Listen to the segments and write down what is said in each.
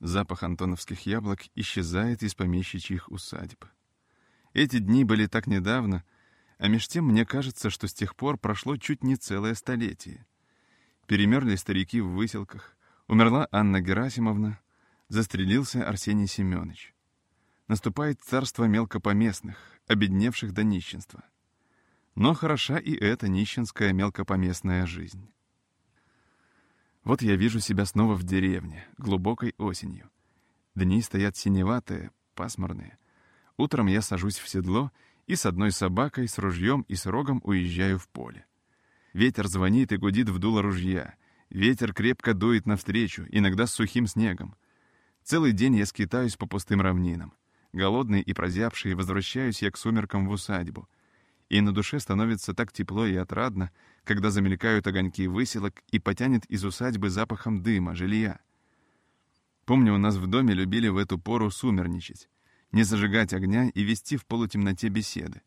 Запах антоновских яблок исчезает из помещичьих усадьб. Эти дни были так недавно, а меж тем мне кажется, что с тех пор прошло чуть не целое столетие. Перемерли старики в выселках, умерла Анна Герасимовна, застрелился Арсений Семенович. Наступает царство мелкопоместных, обедневших до нищенства. Но хороша и эта нищенская мелкопоместная жизнь. Вот я вижу себя снова в деревне, глубокой осенью. Дни стоят синеватые, пасмурные. Утром я сажусь в седло и с одной собакой, с ружьем и с рогом уезжаю в поле. Ветер звонит и гудит в дуло ружья. Ветер крепко дует навстречу, иногда с сухим снегом. Целый день я скитаюсь по пустым равнинам. Голодный и прозябший возвращаюсь я к сумеркам в усадьбу. И на душе становится так тепло и отрадно, когда замелькают огоньки выселок и потянет из усадьбы запахом дыма, жилья. Помню, у нас в доме любили в эту пору сумерничать, не зажигать огня и вести в полутемноте беседы.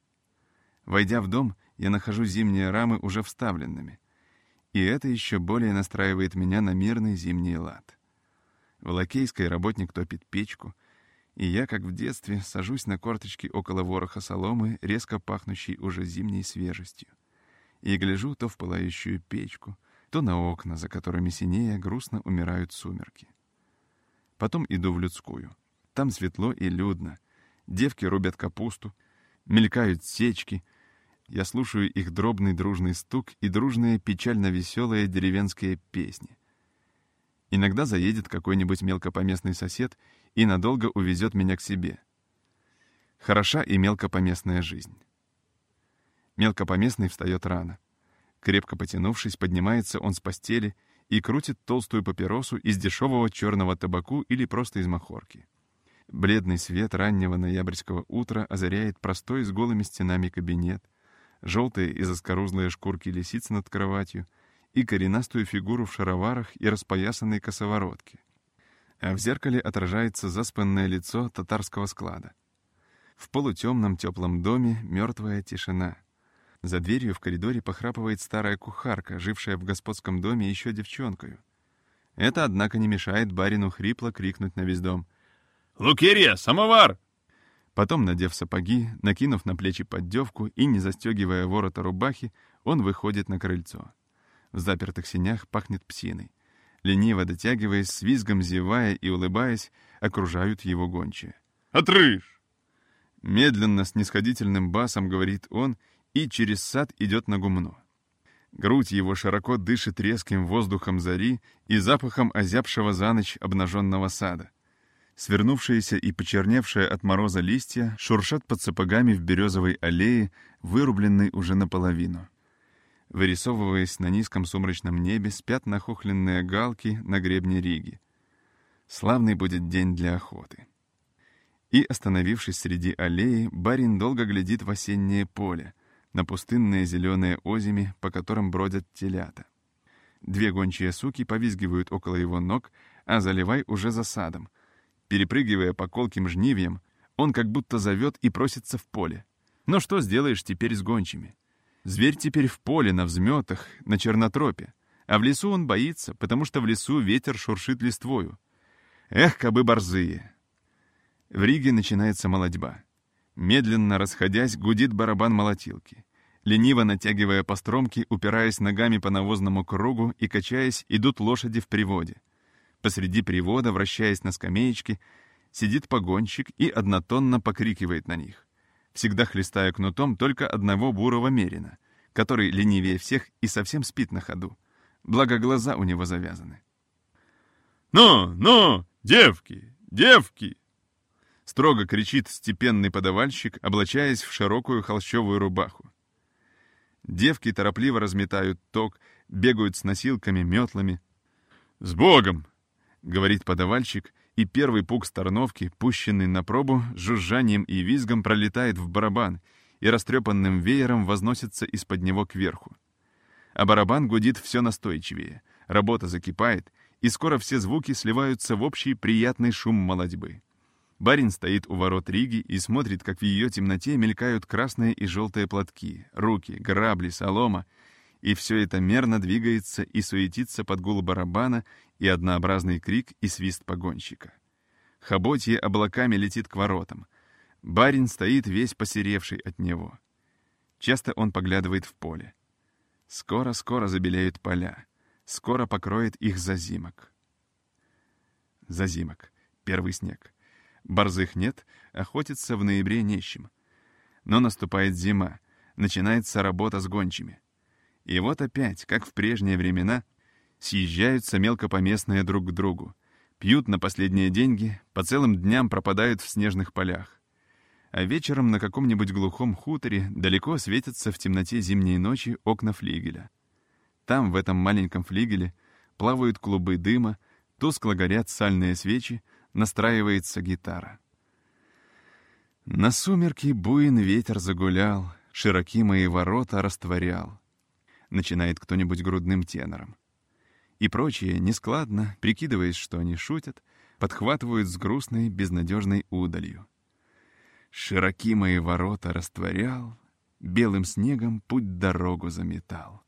Войдя в дом, я нахожу зимние рамы уже вставленными. И это еще более настраивает меня на мирный зимний лад. В Лакейской работник топит печку, и я, как в детстве, сажусь на корточки около вороха соломы, резко пахнущей уже зимней свежестью и гляжу то в пылающую печку, то на окна, за которыми синее грустно умирают сумерки. Потом иду в людскую. Там светло и людно. Девки рубят капусту, мелькают сечки. Я слушаю их дробный дружный стук и дружные печально-веселые деревенские песни. Иногда заедет какой-нибудь мелкопоместный сосед и надолго увезет меня к себе. Хороша и мелкопоместная жизнь. Мелкопоместный встает рано. Крепко потянувшись, поднимается он с постели и крутит толстую папиросу из дешевого черного табаку или просто из махорки. Бледный свет раннего ноябрьского утра озаряет простой с голыми стенами кабинет, желтые и заскорузлые шкурки лисиц над кроватью и коренастую фигуру в шароварах и распоясанной косоворотке. А в зеркале отражается заспанное лицо татарского склада. В полутемном теплом доме мертвая тишина — за дверью в коридоре похрапывает старая кухарка, жившая в господском доме еще девчонкою. Это, однако, не мешает барину хрипло крикнуть на весь дом. «Лукерья, самовар!» Потом, надев сапоги, накинув на плечи поддевку и не застегивая ворота рубахи, он выходит на крыльцо. В запертых синях пахнет псиной. Лениво дотягиваясь, с визгом зевая и улыбаясь, окружают его гончие. «Отрыж!» Медленно, с нисходительным басом говорит он и через сад идет на гумно. Грудь его широко дышит резким воздухом зари и запахом озябшего за ночь обнаженного сада. Свернувшиеся и почерневшие от мороза листья шуршат под сапогами в березовой аллее, вырубленной уже наполовину. Вырисовываясь на низком сумрачном небе, спят нахохленные галки на гребне Риги. Славный будет день для охоты. И, остановившись среди аллеи, барин долго глядит в осеннее поле, на пустынные зеленые озими, по которым бродят телята. Две гончие суки повизгивают около его ног, а Заливай уже за садом. Перепрыгивая по колким жнивьям, он как будто зовет и просится в поле. Но что сделаешь теперь с гончими? Зверь теперь в поле, на взметах, на чернотропе. А в лесу он боится, потому что в лесу ветер шуршит листвою. Эх, кабы борзые! В Риге начинается молодьба. Медленно расходясь, гудит барабан молотилки. Лениво натягивая по стромке, упираясь ногами по навозному кругу и качаясь, идут лошади в приводе. Посреди привода, вращаясь на скамеечке, сидит погонщик и однотонно покрикивает на них, всегда хлестая кнутом только одного бурого мерина, который ленивее всех и совсем спит на ходу, благо глаза у него завязаны. «Ну, ну, девки, девки!» Строго кричит степенный подавальщик, облачаясь в широкую холщовую рубаху. Девки торопливо разметают ток, бегают с носилками, метлами. «С Богом!» — говорит подавальщик, и первый пук старновки, пущенный на пробу, жужжанием и визгом пролетает в барабан и растрепанным веером возносится из-под него кверху. А барабан гудит все настойчивее, работа закипает, и скоро все звуки сливаются в общий приятный шум молодьбы. Барин стоит у ворот Риги и смотрит, как в ее темноте мелькают красные и желтые платки, руки, грабли, солома, и все это мерно двигается и суетится под гул барабана и однообразный крик и свист погонщика. Хоботье облаками летит к воротам. Барин стоит весь посеревший от него. Часто он поглядывает в поле. Скоро-скоро забелеют поля. Скоро покроет их зазимок. Зазимок. Первый снег. Борзых нет, охотится в ноябре нищим. Но наступает зима, начинается работа с гончими. И вот опять, как в прежние времена, съезжаются мелкопоместные друг к другу, пьют на последние деньги, по целым дням пропадают в снежных полях. А вечером на каком-нибудь глухом хуторе далеко светятся в темноте зимней ночи окна флигеля. Там, в этом маленьком флигеле, плавают клубы дыма, тускло горят сальные свечи, настраивается гитара. На сумерки буин ветер загулял, широки мои ворота растворял. Начинает кто-нибудь грудным тенором. И прочие, нескладно, прикидываясь, что они шутят, подхватывают с грустной, безнадежной удалью. Широки мои ворота растворял, белым снегом путь дорогу заметал.